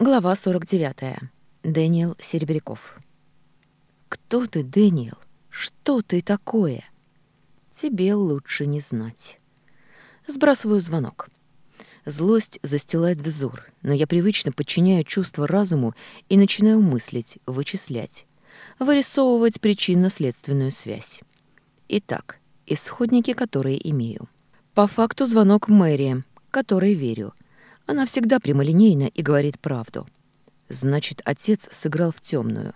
Глава 49. Дэниел Серебряков. «Кто ты, Дэниел? Что ты такое?» «Тебе лучше не знать». Сбрасываю звонок. Злость застилает взор, но я привычно подчиняю чувство разуму и начинаю мыслить, вычислять, вырисовывать причинно-следственную связь. Итак, исходники, которые имею. По факту звонок Мэри, которой верю — она всегда прямолинейна и говорит правду. Значит, отец сыграл в темную.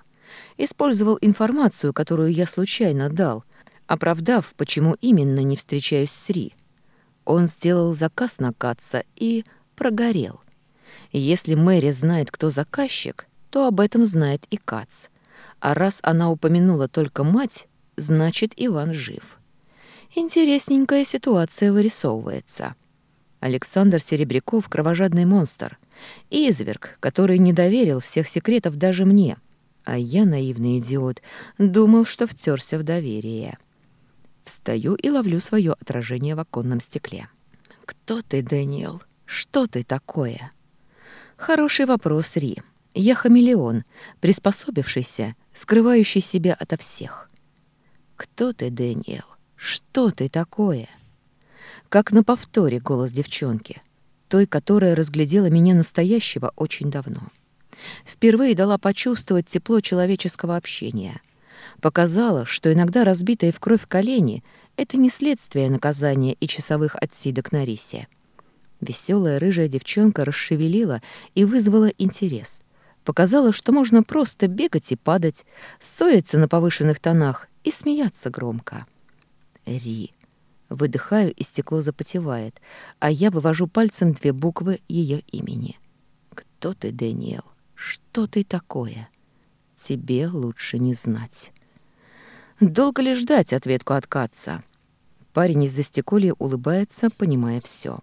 Использовал информацию, которую я случайно дал, оправдав, почему именно не встречаюсь с Ри. Он сделал заказ на Катца и прогорел. Если Мэри знает, кто заказчик, то об этом знает и Кац. А раз она упомянула только мать, значит, Иван жив. Интересненькая ситуация вырисовывается. Александр Серебряков — кровожадный монстр. Изверг, который не доверил всех секретов даже мне. А я, наивный идиот, думал, что втерся в доверие. Встаю и ловлю свое отражение в оконном стекле. «Кто ты, Дэниел? Что ты такое?» «Хороший вопрос, Ри. Я хамелеон, приспособившийся, скрывающий себя ото всех». «Кто ты, Дэниел? Что ты такое?» Как на повторе голос девчонки, той, которая разглядела меня настоящего очень давно. Впервые дала почувствовать тепло человеческого общения. Показала, что иногда разбитые в кровь колени — это не следствие наказания и часовых отсидок на рисе. Веселая рыжая девчонка расшевелила и вызвала интерес. Показала, что можно просто бегать и падать, ссориться на повышенных тонах и смеяться громко. Ри. Выдыхаю, и стекло запотевает, а я вывожу пальцем две буквы ее имени. «Кто ты, Дэниел? Что ты такое? Тебе лучше не знать». Долго ли ждать ответку от Катца? Парень из за застеколья улыбается, понимая все.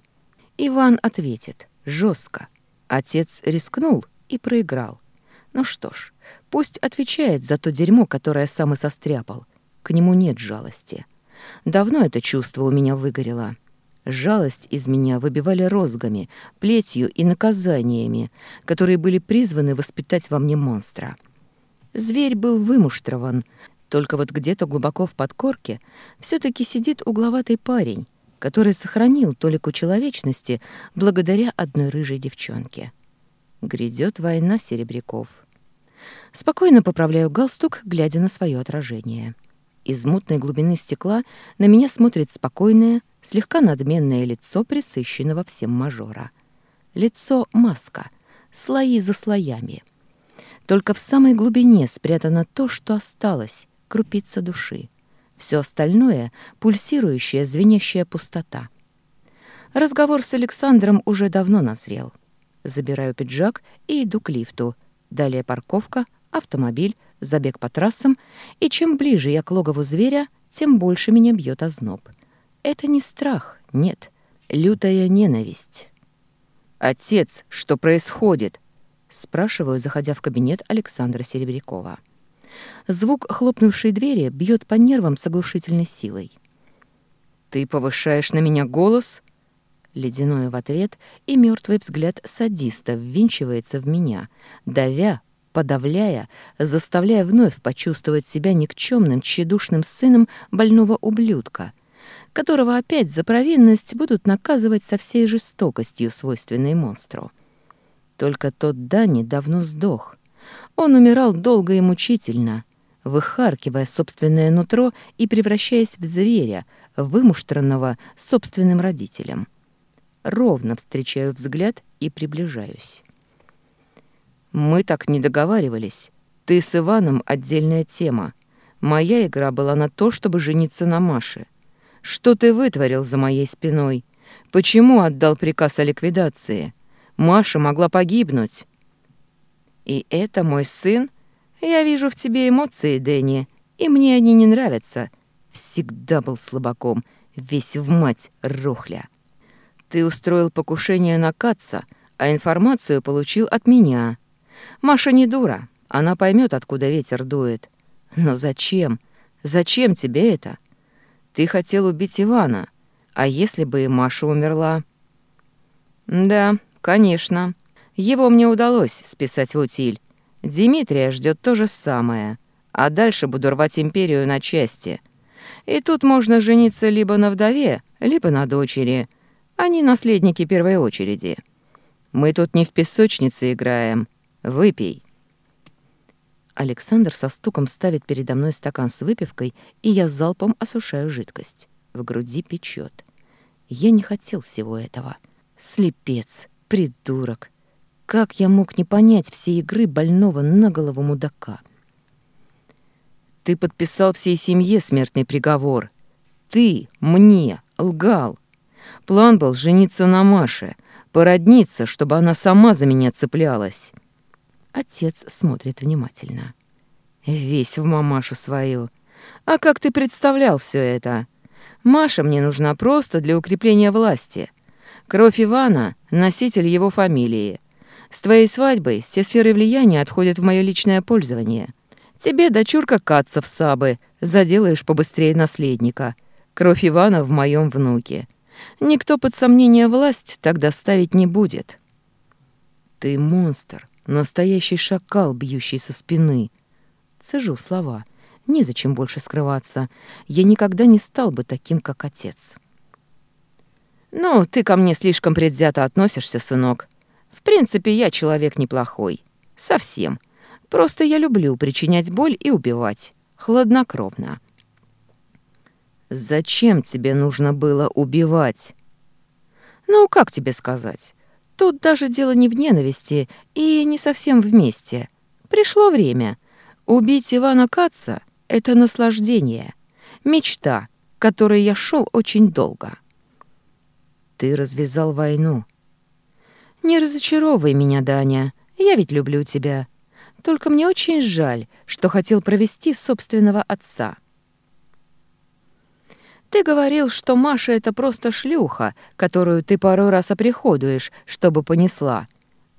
Иван ответит жестко. Отец рискнул и проиграл. Ну что ж, пусть отвечает за то дерьмо, которое сам и состряпал. К нему нет жалости. Давно это чувство у меня выгорело. Жалость из меня выбивали розгами, плетью и наказаниями, которые были призваны воспитать во мне монстра. Зверь был вымуштрован, только вот где-то глубоко в подкорке все таки сидит угловатый парень, который сохранил толику человечности благодаря одной рыжей девчонке. Грядет война серебряков. Спокойно поправляю галстук, глядя на свое отражение. — из мутной глубины стекла на меня смотрит спокойное, слегка надменное лицо присыщенного всем мажора. Лицо — маска, слои за слоями. Только в самой глубине спрятано то, что осталось, крупица души. Все остальное — пульсирующая, звенящая пустота. Разговор с Александром уже давно назрел. Забираю пиджак и иду к лифту. Далее парковка, автомобиль, забег по трассам, и чем ближе я к логову зверя, тем больше меня бьет озноб. Это не страх, нет, лютая ненависть. «Отец, что происходит?» — спрашиваю, заходя в кабинет Александра Серебрякова. Звук хлопнувшей двери бьет по нервам с оглушительной силой. «Ты повышаешь на меня голос?» Ледяное в ответ, и мертвый взгляд садиста ввинчивается в меня, давя, подавляя, заставляя вновь почувствовать себя никчемным, тщедушным сыном больного ублюдка, которого опять за провинность будут наказывать со всей жестокостью, свойственной монстру. Только тот Дани давно сдох. Он умирал долго и мучительно, выхаркивая собственное нутро и превращаясь в зверя, вымуштранного собственным родителем. Ровно встречаю взгляд и приближаюсь. Мы так не договаривались. Ты с Иваном отдельная тема. Моя игра была на то, чтобы жениться на Маше. Что ты вытворил за моей спиной? Почему отдал приказ о ликвидации? Маша могла погибнуть. И это мой сын? Я вижу в тебе эмоции, Дэнни, и мне они не нравятся. Всегда был слабаком, весь в мать рухля. Ты устроил покушение на Каца, а информацию получил от меня. Маша не дура, она поймет, откуда ветер дует. Но зачем? Зачем тебе это? Ты хотел убить Ивана. А если бы и Маша умерла? Да, конечно. Его мне удалось списать в утиль. Дмитрия ждет то же самое. А дальше буду рвать империю на части. И тут можно жениться либо на вдове, либо на дочери. А Они наследники первой очереди. Мы тут не в песочнице играем. Выпей». Александр со стуком ставит передо мной стакан с выпивкой, и я залпом осушаю жидкость. В груди печет. Я не хотел всего этого. Слепец, придурок. Как я мог не понять всей игры больного на голову мудака? Ты подписал всей семье смертный приговор. Ты мне лгал. План был жениться на Маше, породниться, чтобы она сама за меня цеплялась. Отец смотрит внимательно. «Весь в мамашу свою. А как ты представлял все это? Маша мне нужна просто для укрепления власти. Кровь Ивана — носитель его фамилии. С твоей свадьбой все сферы влияния отходят в мое личное пользование. Тебе, дочурка Кацов Сабы, заделаешь побыстрее наследника. Кровь Ивана в моем внуке. Никто под сомнение власть тогда ставить не будет». «Ты монстр. Настоящий шакал, бьющий со спины. Цежу слова. Незачем больше скрываться. Я никогда не стал бы таким, как отец. «Ну, ты ко мне слишком предвзято относишься, сынок. В принципе, я человек неплохой. Совсем. Просто я люблю причинять боль и убивать. Хладнокровно». «Зачем тебе нужно было убивать?» «Ну, как тебе сказать? Тут даже дело не в ненависти и не совсем вместе. Пришло время. Убить Ивана Каца — это наслаждение, мечта, которой я шел очень долго. Ты развязал войну. Не разочаровывай меня, Даня, я ведь люблю тебя. Только мне очень жаль, что хотел провести собственного отца. Ты говорил, что Маша — это просто шлюха, которую ты пару раз оприходуешь, чтобы понесла.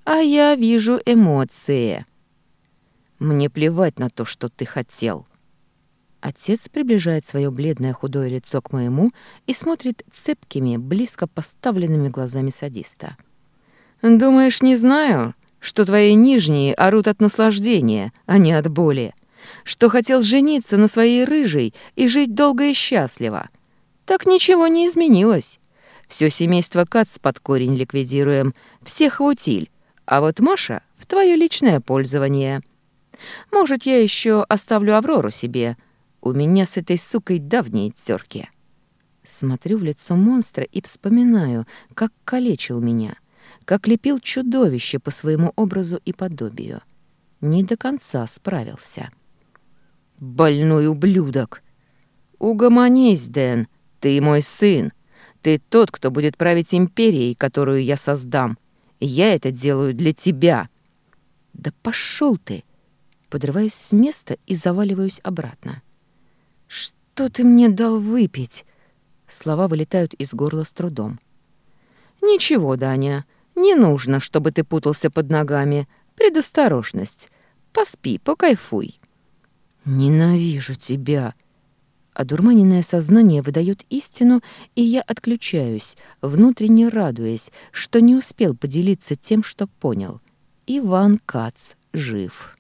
А я вижу эмоции. Мне плевать на то, что ты хотел. Отец приближает свое бледное худое лицо к моему и смотрит цепкими, близко поставленными глазами садиста. «Думаешь, не знаю, что твои нижние орут от наслаждения, а не от боли? Что хотел жениться на своей рыжей и жить долго и счастливо?» так ничего не изменилось. Все семейство Кац под корень ликвидируем, всех в утиль, а вот Маша в твое личное пользование. Может, я еще оставлю Аврору себе. У меня с этой сукой давние терки. Смотрю в лицо монстра и вспоминаю, как калечил меня, как лепил чудовище по своему образу и подобию. Не до конца справился. «Больной ублюдок!» «Угомонись, Дэн!» «Ты мой сын. Ты тот, кто будет править империей, которую я создам. Я это делаю для тебя». «Да пошел ты!» Подрываюсь с места и заваливаюсь обратно. «Что ты мне дал выпить?» Слова вылетают из горла с трудом. «Ничего, Даня, не нужно, чтобы ты путался под ногами. Предосторожность. Поспи, покайфуй». «Ненавижу тебя!» Одурманенное сознание выдает истину, и я отключаюсь, внутренне радуясь, что не успел поделиться тем, что понял. Иван Кац жив.